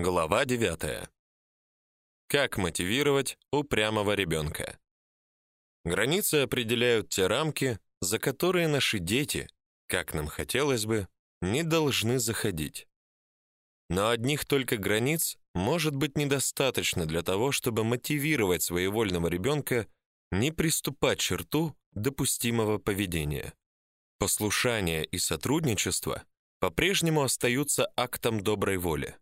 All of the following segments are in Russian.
Глава 9. Как мотивировать упрямого ребенка? Границы определяют те рамки, за которые наши дети, как нам хотелось бы, не должны заходить. Но одних только границ может быть недостаточно для того, чтобы мотивировать своевольного ребенка не приступать черту допустимого поведения. Послушание и сотрудничество по-прежнему остаются актом доброй воли.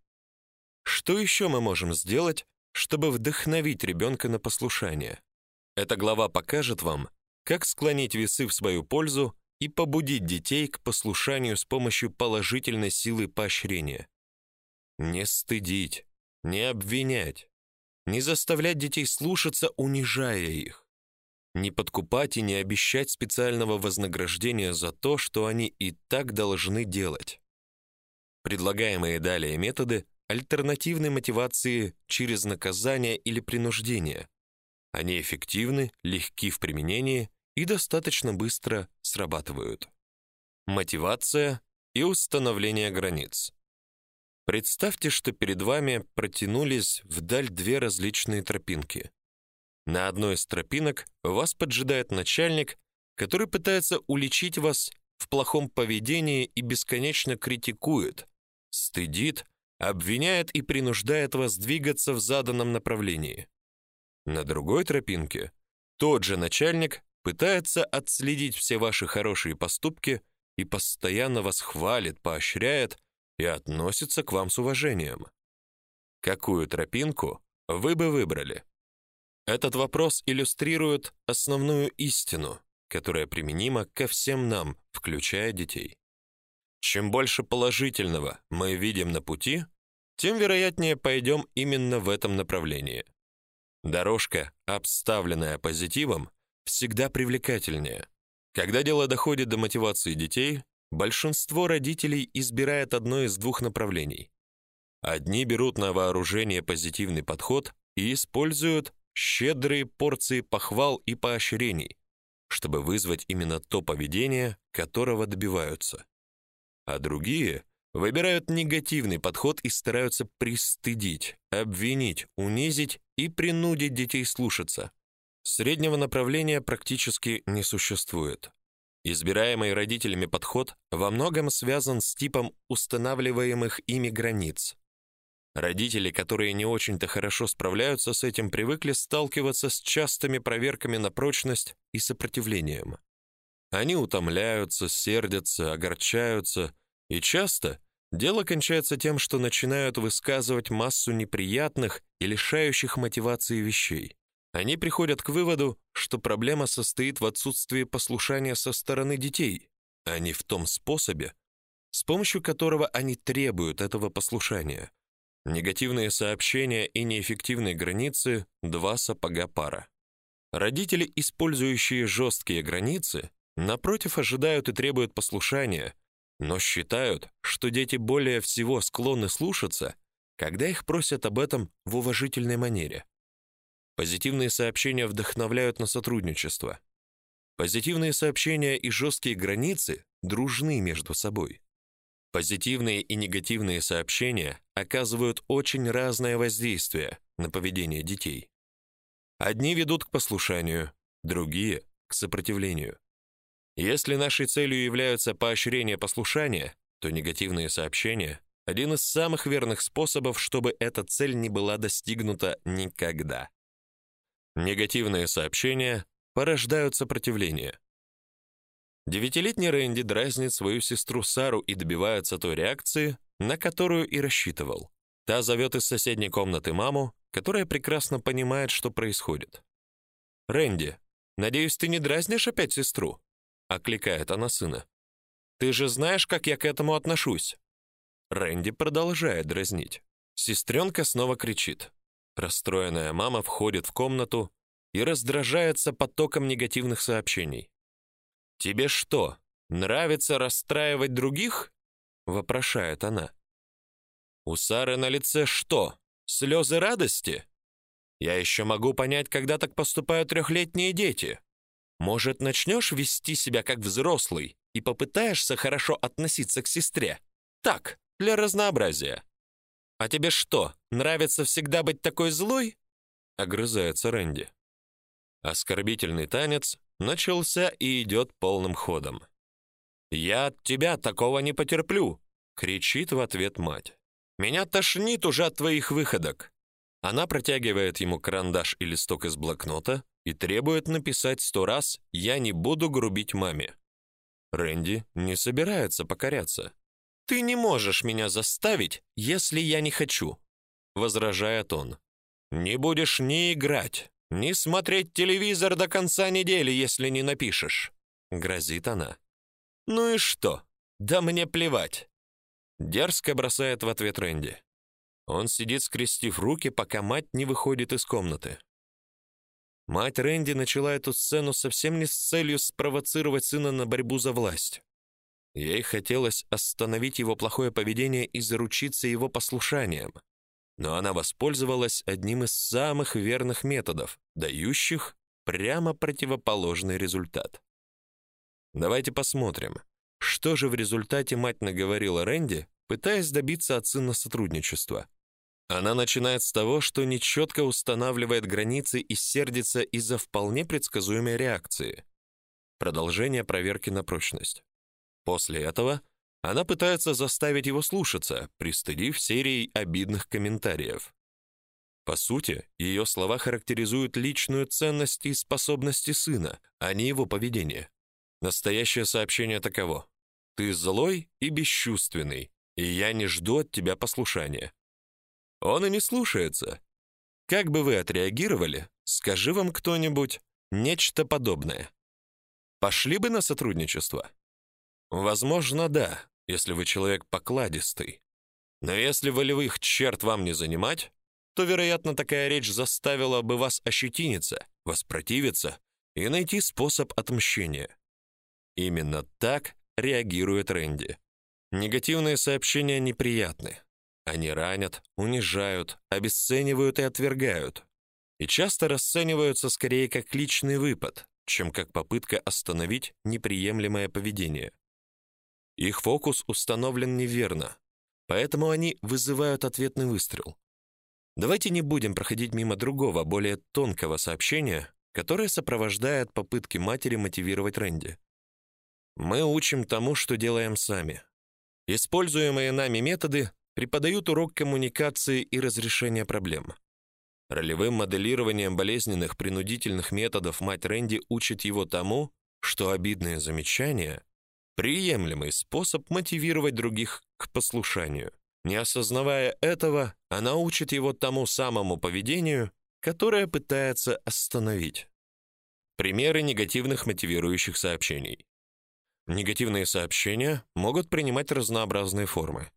Что еще мы можем сделать, чтобы вдохновить ребенка на послушание? Эта глава покажет вам, как склонить весы в свою пользу и побудить детей к послушанию с помощью положительной силы поощрения. Не стыдить, не обвинять, не заставлять детей слушаться, унижая их. Не подкупать и не обещать специального вознаграждения за то, что они и так должны делать. Предлагаемые далее методы альтернативной мотивации через наказание или принуждение. Они эффективны, легки в применении и достаточно быстро срабатывают. Мотивация и установление границ. Представьте, что перед вами протянулись вдаль две различные тропинки. На одной из тропинок вас поджидает начальник, который пытается уличить вас в плохом поведении и бесконечно критикует, стыдит, обвиняет и принуждает вас двигаться в заданном направлении. На другой тропинке тот же начальник пытается отследить все ваши хорошие поступки и постоянно вас хвалит, поощряет и относится к вам с уважением. Какую тропинку вы бы выбрали? Этот вопрос иллюстрирует основную истину, которая применима ко всем нам, включая детей. Чем больше положительного мы видим на пути, тем вероятнее пойдем именно в этом направлении. Дорожка, обставленная позитивом, всегда привлекательнее. Когда дело доходит до мотивации детей, большинство родителей избирает одно из двух направлений. Одни берут на вооружение позитивный подход и используют щедрые порции похвал и поощрений, чтобы вызвать именно то поведение, которого добиваются а другие выбирают негативный подход и стараются пристыдить, обвинить, унизить и принудить детей слушаться. Среднего направления практически не существует. Избираемый родителями подход во многом связан с типом устанавливаемых ими границ. Родители, которые не очень-то хорошо справляются с этим, привыкли сталкиваться с частыми проверками на прочность и сопротивлением. Они утомляются, сердятся, огорчаются, и часто дело кончается тем, что начинают высказывать массу неприятных и лишающих мотивации вещей. Они приходят к выводу, что проблема состоит в отсутствии послушания со стороны детей, а не в том способе, с помощью которого они требуют этого послушания. Негативные сообщения и неэффективные границы два сапога пара. Родители, использующие жесткие границы, Напротив, ожидают и требуют послушания, но считают, что дети более всего склонны слушаться, когда их просят об этом в уважительной манере. Позитивные сообщения вдохновляют на сотрудничество. Позитивные сообщения и жесткие границы дружны между собой. Позитивные и негативные сообщения оказывают очень разное воздействие на поведение детей. Одни ведут к послушанию, другие к сопротивлению. Если нашей целью являются поощрение послушания, то негативные сообщения один из самых верных способов, чтобы эта цель не была достигнута никогда. Негативные сообщения порождают сопротивление. Девятилетний Рэнди дразнит свою сестру Сару и добивается той реакции, на которую и рассчитывал. Та зовет из соседней комнаты маму, которая прекрасно понимает, что происходит. «Рэнди, надеюсь, ты не дразнишь опять сестру?» Окликает она сына. Ты же знаешь, как я к этому отношусь. Рэнди продолжает дразнить. Сестренка снова кричит. Расстроенная мама входит в комнату и раздражается потоком негативных сообщений. Тебе что, нравится расстраивать других? вопрошает она. У Сары на лице что? Слезы радости? Я еще могу понять, когда так поступают трехлетние дети. Может, начнешь вести себя как взрослый и попытаешься хорошо относиться к сестре? Так, для разнообразия. А тебе что, нравится всегда быть такой злой? огрызается Рэнди. Оскорбительный танец начался и идет полным ходом. Я от тебя такого не потерплю, кричит в ответ мать. Меня тошнит уже от твоих выходок. Она протягивает ему карандаш и листок из блокнота и требует написать сто раз «Я не буду грубить маме». Рэнди не собирается покоряться. «Ты не можешь меня заставить, если я не хочу», — возражает он. «Не будешь ни играть, ни смотреть телевизор до конца недели, если не напишешь», — грозит она. «Ну и что? Да мне плевать. Дерзко бросает в ответ Рэнди. Он сидит, скрестив руки, пока мать не выходит из комнаты. Мать Рэнди начала эту сцену совсем не с целью спровоцировать сына на борьбу за власть. Ей хотелось остановить его плохое поведение и заручиться его послушанием. Но она воспользовалась одним из самых верных методов, дающих прямо противоположный результат. Давайте посмотрим, что же в результате мать наговорила Рэнди, пытаясь добиться от сына сотрудничества? Она начинает с того, что нечетко устанавливает границы и сердится из-за вполне предсказуемой реакции. Продолжение проверки на прочность. После этого она пытается заставить его слушаться, пристыдив серией обидных комментариев. По сути, ее слова характеризуют личную ценность и способности сына, а не его поведение. Настоящее сообщение таково: ты злой и бесчувственный, и я не жду от тебя послушания. Он и не слушается. Как бы вы отреагировали, скажи вам кто-нибудь нечто подобное. Пошли бы на сотрудничество? Возможно, да, если вы человек покладистый. Но если волевых черт вам не занимать, то, вероятно, такая речь заставила бы вас ощетиниться, воспротивиться и найти способ отмщения. Именно так реагирует Рэнди. Негативные сообщения неприятны. Они ранят, унижают, обесценивают и отвергают. И часто расцениваются скорее как личный выпад, чем как попытка остановить неприемлемое поведение. Их фокус установлен неверно, поэтому они вызывают ответный выстрел. Давайте не будем проходить мимо другого, более тонкого сообщения, которое сопровождает попытки матери мотивировать Рэнди. Мы учим тому, что делаем сами. Используемые нами методы преподают урок коммуникации и разрешения проблем. Ролевым моделированием болезненных принудительных методов мать Рэнди учит его тому, что обидные замечания приемлемый способ мотивировать других к послушанию. Не осознавая этого, она учит его тому самому поведению, которое пытается остановить. Примеры негативных мотивирующих сообщений. Негативные сообщения могут принимать разнообразные формы.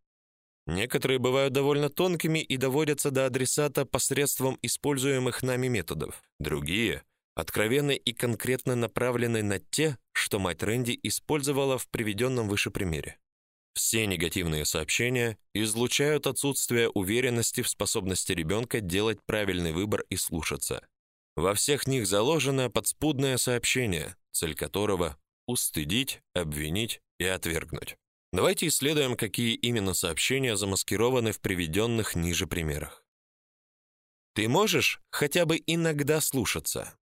Некоторые бывают довольно тонкими и доводятся до адресата посредством используемых нами методов. Другие откровенно и конкретно направлены на те, что мать Рэнди использовала в приведенном выше примере. Все негативные сообщения излучают отсутствие уверенности в способности ребенка делать правильный выбор и слушаться. Во всех них заложено подспудное сообщение, цель которого устыдить, обвинить и отвергнуть. Давайте исследуем, какие именно сообщения замаскированы в приведенных ниже примерах. Ты можешь хотя бы иногда слушаться.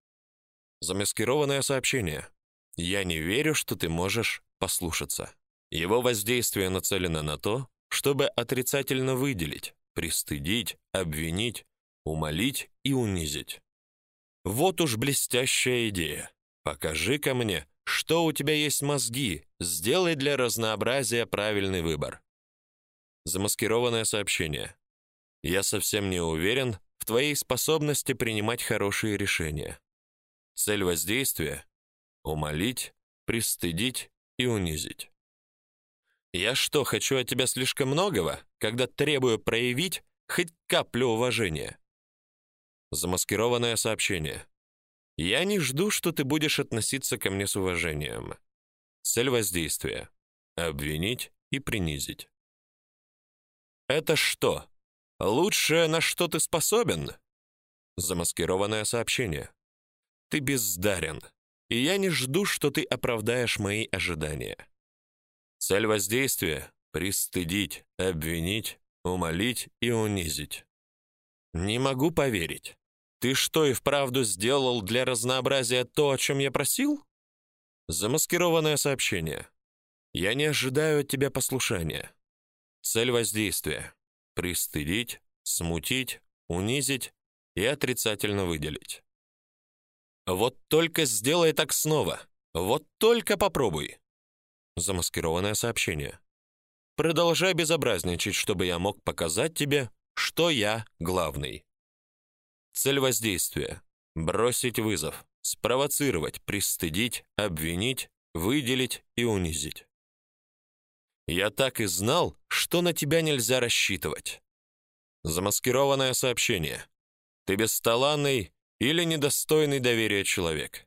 Замаскированное сообщение. Я не верю, что ты можешь послушаться. Его воздействие нацелено на то, чтобы отрицательно выделить, пристыдить, обвинить, умолить и унизить. Вот уж блестящая идея. Покажи-ка мне, что у тебя есть мозги, сделай для разнообразия правильный выбор. Замаскированное сообщение. Я совсем не уверен в твоей способности принимать хорошие решения. Цель воздействия умолить, пристыдить и унизить. Я что, хочу от тебя слишком многого, когда требую проявить хоть каплю уважения? Замаскированное сообщение. Я не жду, что ты будешь относиться ко мне с уважением. Цель воздействия обвинить и принизить. Это что? Лучшее, на что ты способен? Замаскированное сообщение. Ты бездарен, и я не жду, что ты оправдаешь мои ожидания. Цель воздействия пристыдить, обвинить, умолить и унизить. Не могу поверить. Ты что и вправду сделал для разнообразия то, о чем я просил? Замаскированное сообщение. Я не ожидаю от тебя послушания. Цель воздействия пристыдить, смутить, унизить и отрицательно выделить. Вот только сделай так снова. Вот только попробуй. Замаскированное сообщение. Продолжай безобразничать, чтобы я мог показать тебе, что я главный. Цель воздействия бросить вызов, спровоцировать, пристыдить, обвинить, выделить и унизить. Я так и знал, что на тебя нельзя рассчитывать. Замаскированное сообщение. Ты бесталанный или недостойный доверия человек.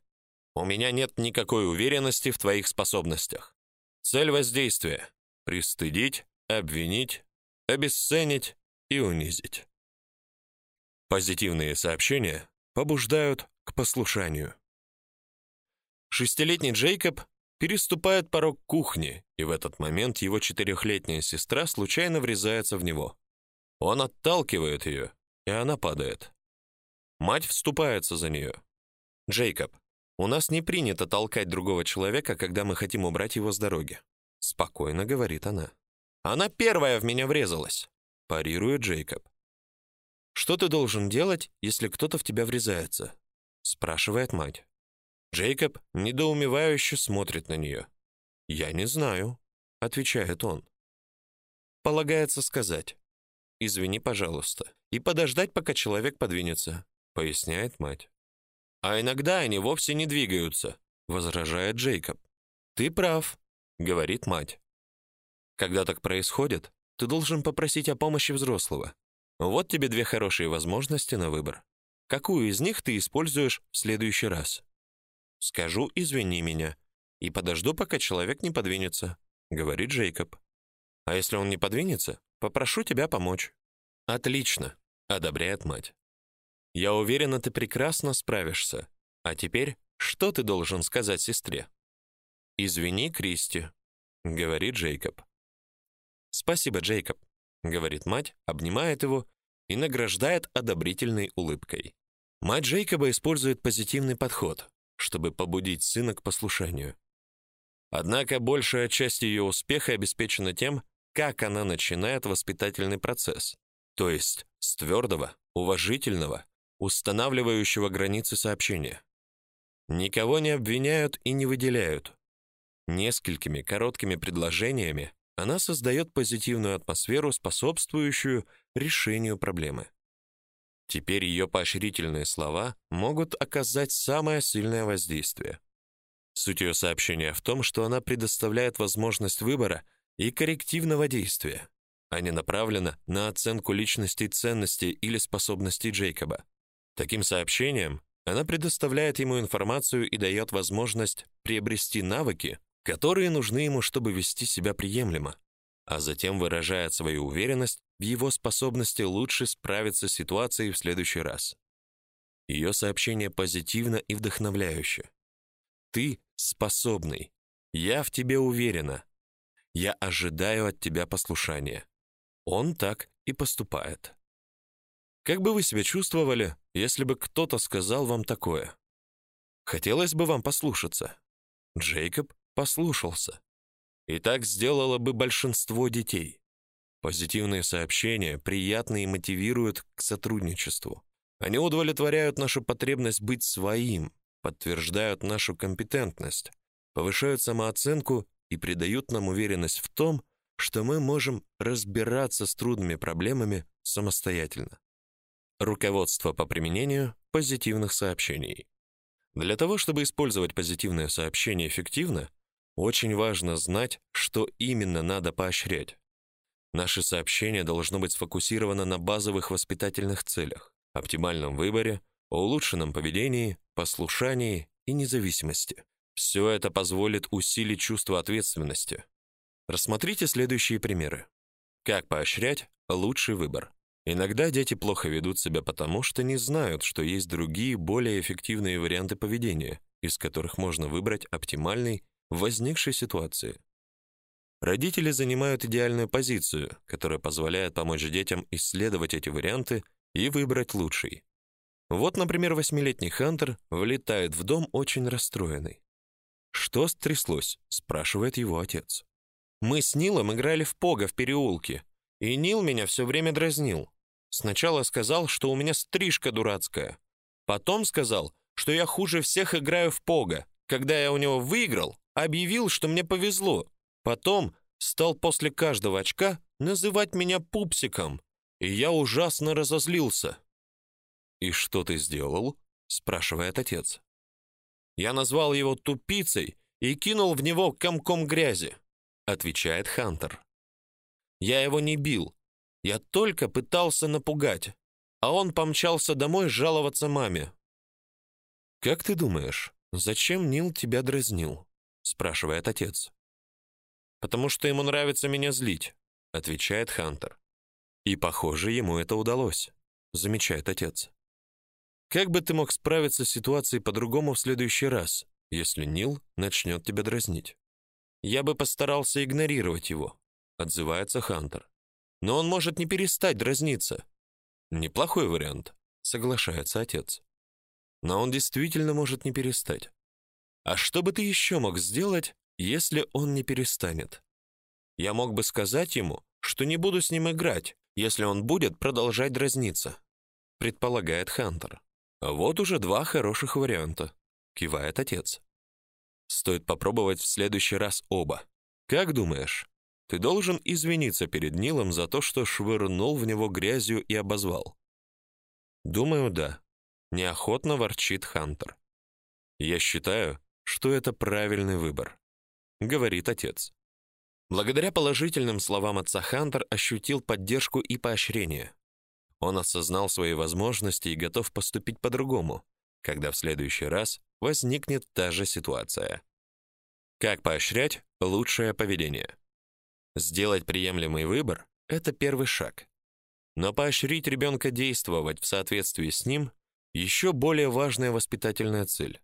У меня нет никакой уверенности в твоих способностях. Цель воздействия пристыдить, обвинить, обесценить и унизить. Позитивные сообщения побуждают к послушанию. Шестилетний Джейкоб переступает порог кухни, и в этот момент его четырехлетняя сестра случайно врезается в него. Он отталкивает ее, и она падает. Мать вступается за нее. Джейкоб, у нас не принято толкать другого человека, когда мы хотим убрать его с дороги, спокойно говорит она. Она первая в меня врезалась, парирует Джейкоб. Что ты должен делать, если кто-то в тебя врезается? спрашивает мать. Джейкоб недоумевающе смотрит на нее. "Я не знаю", отвечает он. Полагается сказать: "Извини, пожалуйста", и подождать, пока человек подвинется поясняет мать. А иногда они вовсе не двигаются, возражает Джейкоб. Ты прав, говорит мать. Когда так происходит, ты должен попросить о помощи взрослого. Вот тебе две хорошие возможности на выбор. Какую из них ты используешь в следующий раз? Скажу: "Извини меня" и подожду, пока человек не подвинется, говорит Джейкоб. А если он не подвинется, попрошу тебя помочь. Отлично, одобряет мать. Я уверена, ты прекрасно справишься. А теперь, что ты должен сказать сестре? Извини, Кристи, говорит Джейкоб. Спасибо, Джейкоб, говорит мать, обнимает его и награждает одобрительной улыбкой. Мать Джейкоба использует позитивный подход, чтобы побудить сына к послушанию. Однако большая часть ее успеха обеспечена тем, как она начинает воспитательный процесс, то есть с твердого, уважительного устанавливающего границы сообщения. Никого не обвиняют и не выделяют. Несколькими короткими предложениями она создает позитивную атмосферу, способствующую решению проблемы. Теперь ее поощрительные слова могут оказать самое сильное воздействие. Суть ее сообщения в том, что она предоставляет возможность выбора и коррективного действия, а не направлена на оценку личности ценностей или способностей Джейкоба. Таким сообщением она предоставляет ему информацию и дает возможность приобрести навыки, которые нужны ему, чтобы вести себя приемлемо, а затем выражает свою уверенность в его способности лучше справиться с ситуацией в следующий раз. Ее сообщение позитивно и вдохновляюще. Ты способный. Я в тебе уверена. Я ожидаю от тебя послушания. Он так и поступает. Как бы вы себя чувствовали, если бы кто-то сказал вам такое? Хотелось бы вам послушаться. Джейкоб послушался. И так сделало бы большинство детей. Позитивные сообщения приятны и мотивируют к сотрудничеству. Они удовлетворяют нашу потребность быть своим, подтверждают нашу компетентность, повышают самооценку и придают нам уверенность в том, что мы можем разбираться с трудными проблемами самостоятельно. Руководство по применению позитивных сообщений. Для того, чтобы использовать позитивное сообщение эффективно, очень важно знать, что именно надо поощрять. Наше сообщение должно быть сфокусировано на базовых воспитательных целях: оптимальном выборе, улучшенном поведении, послушании и независимости. Все это позволит усилить чувство ответственности. Рассмотрите следующие примеры. Как поощрять лучший выбор? Иногда дети плохо ведут себя потому, что не знают, что есть другие, более эффективные варианты поведения, из которых можно выбрать оптимальный в возникшей ситуации. Родители занимают идеальную позицию, которая позволяет помочь детям исследовать эти варианты и выбрать лучший. Вот, например, восьмилетний Хантер влетает в дом очень расстроенный. «Что стряслось?» — спрашивает его отец. «Мы с Нилом играли в пога в переулке, и Нил меня все время дразнил. Сначала сказал, что у меня стрижка дурацкая. Потом сказал, что я хуже всех играю в пога. Когда я у него выиграл, объявил, что мне повезло. Потом стал после каждого очка называть меня пупсиком, и я ужасно разозлился. «И что ты сделал?» — спрашивает отец. «Я назвал его тупицей и кинул в него комком грязи», — отвечает Хантер. «Я его не бил, я только пытался напугать, а он помчался домой жаловаться маме». «Как ты думаешь, зачем Нил тебя дразнил?» — спрашивает отец. «Потому что ему нравится меня злить», — отвечает Хантер. «И, похоже, ему это удалось», — замечает отец. Как бы ты мог справиться с ситуацией по-другому в следующий раз, если Нил начнет тебя дразнить? Я бы постарался игнорировать его, отзывается Хантер. Но он может не перестать дразниться. Неплохой вариант, соглашается отец. Но он действительно может не перестать. А что бы ты еще мог сделать, если он не перестанет? Я мог бы сказать ему, что не буду с ним играть, если он будет продолжать дразниться, предполагает Хантер. Вот уже два хороших варианта, кивает отец. Стоит попробовать в следующий раз оба. Как думаешь, ты должен извиниться перед Нилом за то, что швырнул в него грязью и обозвал? Думаю, да. Неохотно ворчит Хантер. Я считаю, что это правильный выбор, говорит отец. Благодаря положительным словам отца Хантер ощутил поддержку и поощрение. Он осознал свои возможности и готов поступить по-другому, когда в следующий раз возникнет та же ситуация. Как поощрять лучшее поведение? Сделать приемлемый выбор это первый шаг. Но поощрить ребенка действовать в соответствии с ним еще более важная воспитательная цель.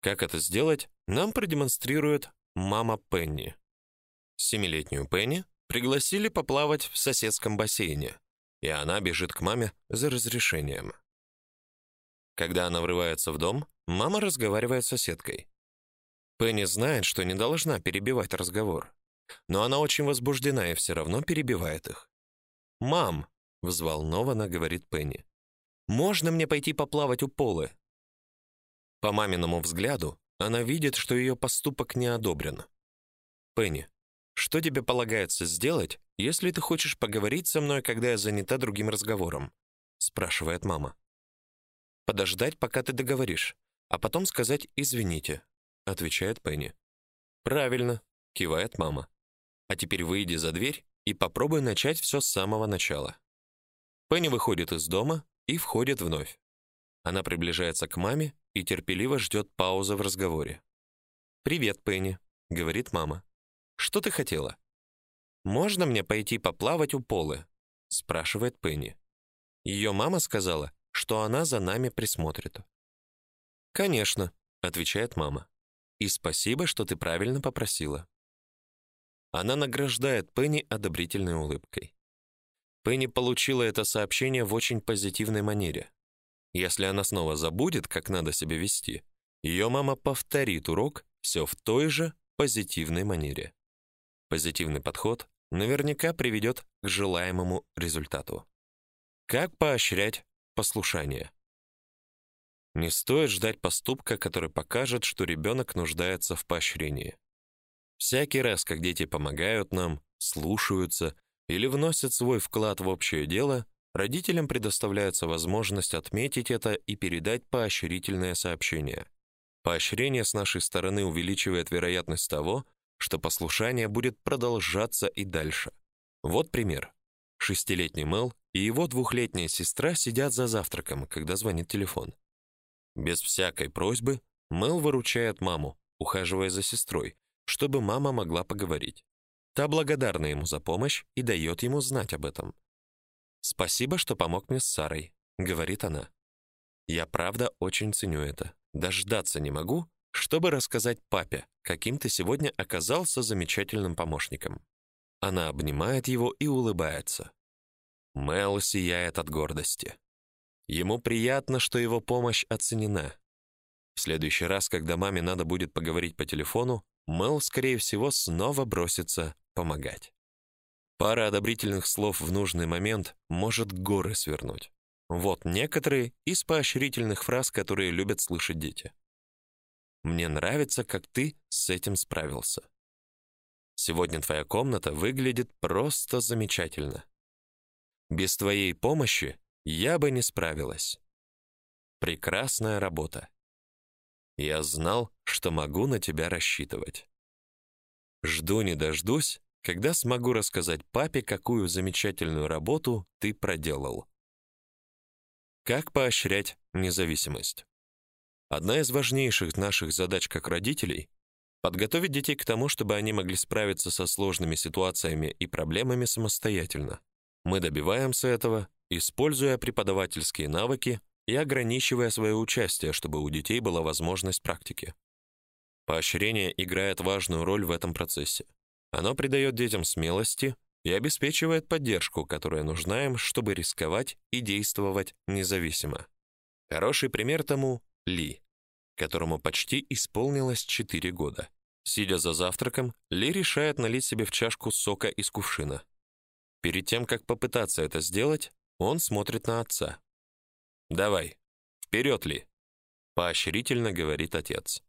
Как это сделать, нам продемонстрирует мама Пенни. Семилетнюю Пенни пригласили поплавать в соседском бассейне и она бежит к маме за разрешением. Когда она врывается в дом, мама разговаривает с соседкой. Пенни знает, что не должна перебивать разговор, но она очень возбуждена и все равно перебивает их. "Мам", взволнованно говорит Пенни. "Можно мне пойти поплавать у Полы?" По маминому взгляду она видит, что ее поступок не одобрен. "Пенни, что тебе полагается сделать, если ты хочешь поговорить со мной, когда я занята другим разговором, спрашивает мама. Подождать, пока ты договоришь, а потом сказать извините, отвечает Пенни. Правильно, кивает мама. А теперь выйди за дверь и попробуй начать все с самого начала. Пенни выходит из дома и входит вновь. Она приближается к маме и терпеливо ждет паузы в разговоре. "Привет, Пенни", говорит мама. "Что ты хотела?" Можно мне пойти поплавать у Полы? спрашивает Пенни. Ее мама сказала, что она за нами присмотрит. Конечно, отвечает мама. И спасибо, что ты правильно попросила. Она награждает Пенни одобрительной улыбкой. Пенни получила это сообщение в очень позитивной манере. Если она снова забудет, как надо себя вести, ее мама повторит урок все в той же позитивной манере. Позитивный подход наверняка приведет к желаемому результату. Как поощрять послушание? Не стоит ждать поступка, который покажет, что ребенок нуждается в поощрении. Всякий раз, как дети помогают нам, слушаются или вносят свой вклад в общее дело, родителям предоставляется возможность отметить это и передать поощрительное сообщение. Поощрение с нашей стороны увеличивает вероятность того, что послушание будет продолжаться и дальше. Вот пример. Шестилетний Мэл и его двухлетняя сестра сидят за завтраком, когда звонит телефон. Без всякой просьбы Мэл выручает маму, ухаживая за сестрой, чтобы мама могла поговорить. Та благодарна ему за помощь и дает ему знать об этом. Спасибо, что помог мне с Сарой, говорит она. Я правда очень ценю это. Дождаться не могу, чтобы рассказать папе, каким ты сегодня оказался замечательным помощником. Она обнимает его и улыбается. Мел сияет от гордости. Ему приятно, что его помощь оценена. В следующий раз, когда маме надо будет поговорить по телефону, Мел, скорее всего, снова бросится помогать. Пара одобрительных слов в нужный момент может горы свернуть. Вот некоторые из поощрительных фраз, которые любят слышать дети. Мне нравится, как ты с этим справился. Сегодня твоя комната выглядит просто замечательно. Без твоей помощи я бы не справилась. Прекрасная работа. Я знал, что могу на тебя рассчитывать. Жду не дождусь, когда смогу рассказать папе, какую замечательную работу ты проделал. Как поощрять независимость? Одна из важнейших наших задач как родителей подготовить детей к тому, чтобы они могли справиться со сложными ситуациями и проблемами самостоятельно. Мы добиваемся этого, используя преподавательские навыки и ограничивая свое участие, чтобы у детей была возможность практики. Поощрение играет важную роль в этом процессе. Оно придает детям смелости и обеспечивает поддержку, которая нужна им, чтобы рисковать и действовать независимо. Хороший пример тому ли, которому почти исполнилось 4 года. Сидя за завтраком, Ли решает налить себе в чашку сока из кувшина. Перед тем, как попытаться это сделать, он смотрит на отца. «Давай, вперед, Ли!» Поощрительно говорит отец.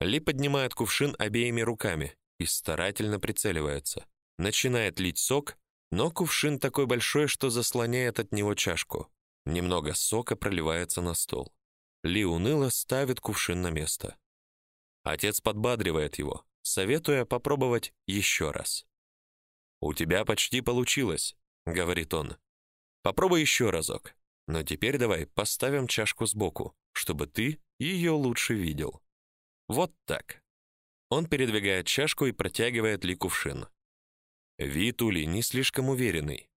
Ли поднимает кувшин обеими руками и старательно прицеливается. Начинает лить сок, но кувшин такой большой, что заслоняет от него чашку. Немного сока проливается на стол. Ли уныло ставит кувшин на место. Отец подбадривает его, советуя попробовать еще раз. «У тебя почти получилось», — говорит он. «Попробуй еще разок. Но теперь давай поставим чашку сбоку, чтобы ты ее лучше видел. Вот так». Он передвигает чашку и протягивает Ли кувшин. Вид у Ли не слишком уверенный,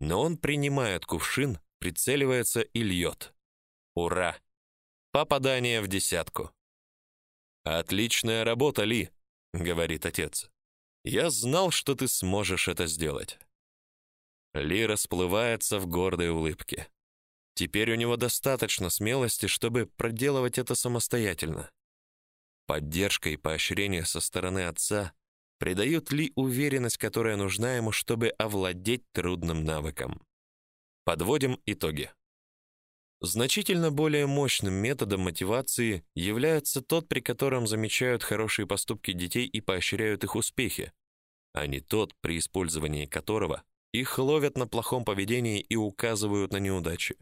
но он принимает кувшин, прицеливается и льет. Ура! Попадание в десятку. Отличная работа, Ли, говорит отец. Я знал, что ты сможешь это сделать. Ли расплывается в гордой улыбке. Теперь у него достаточно смелости, чтобы проделывать это самостоятельно. Поддержка и поощрение со стороны отца придают Ли уверенность, которая нужна ему, чтобы овладеть трудным навыком. Подводим итоги. Значительно более мощным методом мотивации является тот, при котором замечают хорошие поступки детей и поощряют их успехи, а не тот, при использовании которого их ловят на плохом поведении и указывают на неудачи.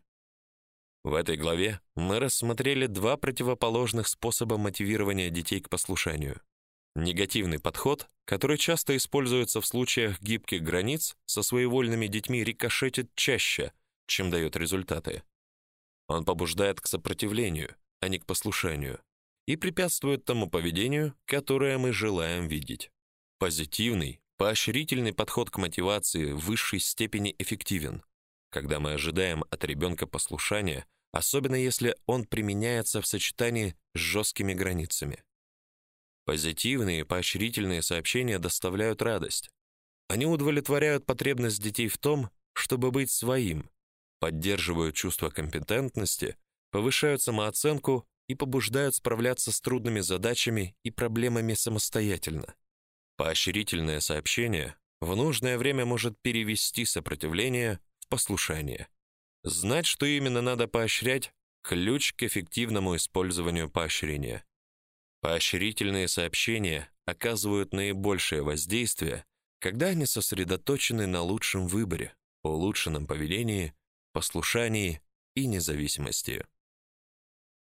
В этой главе мы рассмотрели два противоположных способа мотивирования детей к послушанию. Негативный подход, который часто используется в случаях гибких границ, со своевольными детьми рикошетит чаще, чем дает результаты. Он побуждает к сопротивлению, а не к послушанию, и препятствует тому поведению, которое мы желаем видеть. Позитивный, поощрительный подход к мотивации в высшей степени эффективен, когда мы ожидаем от ребенка послушания, особенно если он применяется в сочетании с жесткими границами. Позитивные поощрительные сообщения доставляют радость. Они удовлетворяют потребность детей в том, чтобы быть своим, поддерживают чувство компетентности, повышают самооценку и побуждают справляться с трудными задачами и проблемами самостоятельно. Поощрительное сообщение в нужное время может перевести сопротивление послушание. Знать, что именно надо поощрять ключ к эффективному использованию поощрения. Поощрительные сообщения оказывают наибольшее воздействие, когда они сосредоточены на лучшем выборе, улучшенном поведении послушании и независимости.